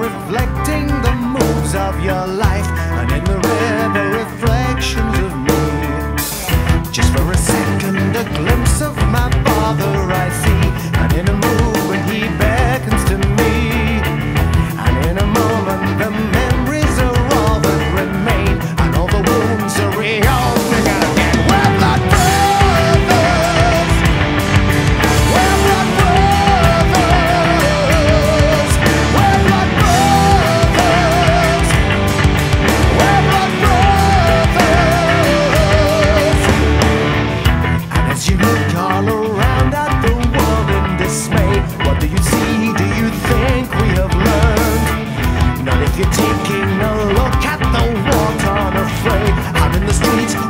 reflecting the moves of your life, and in the river, reflections of me. Just for a second, a glimpse of my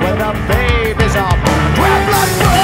where the babies are. We're blood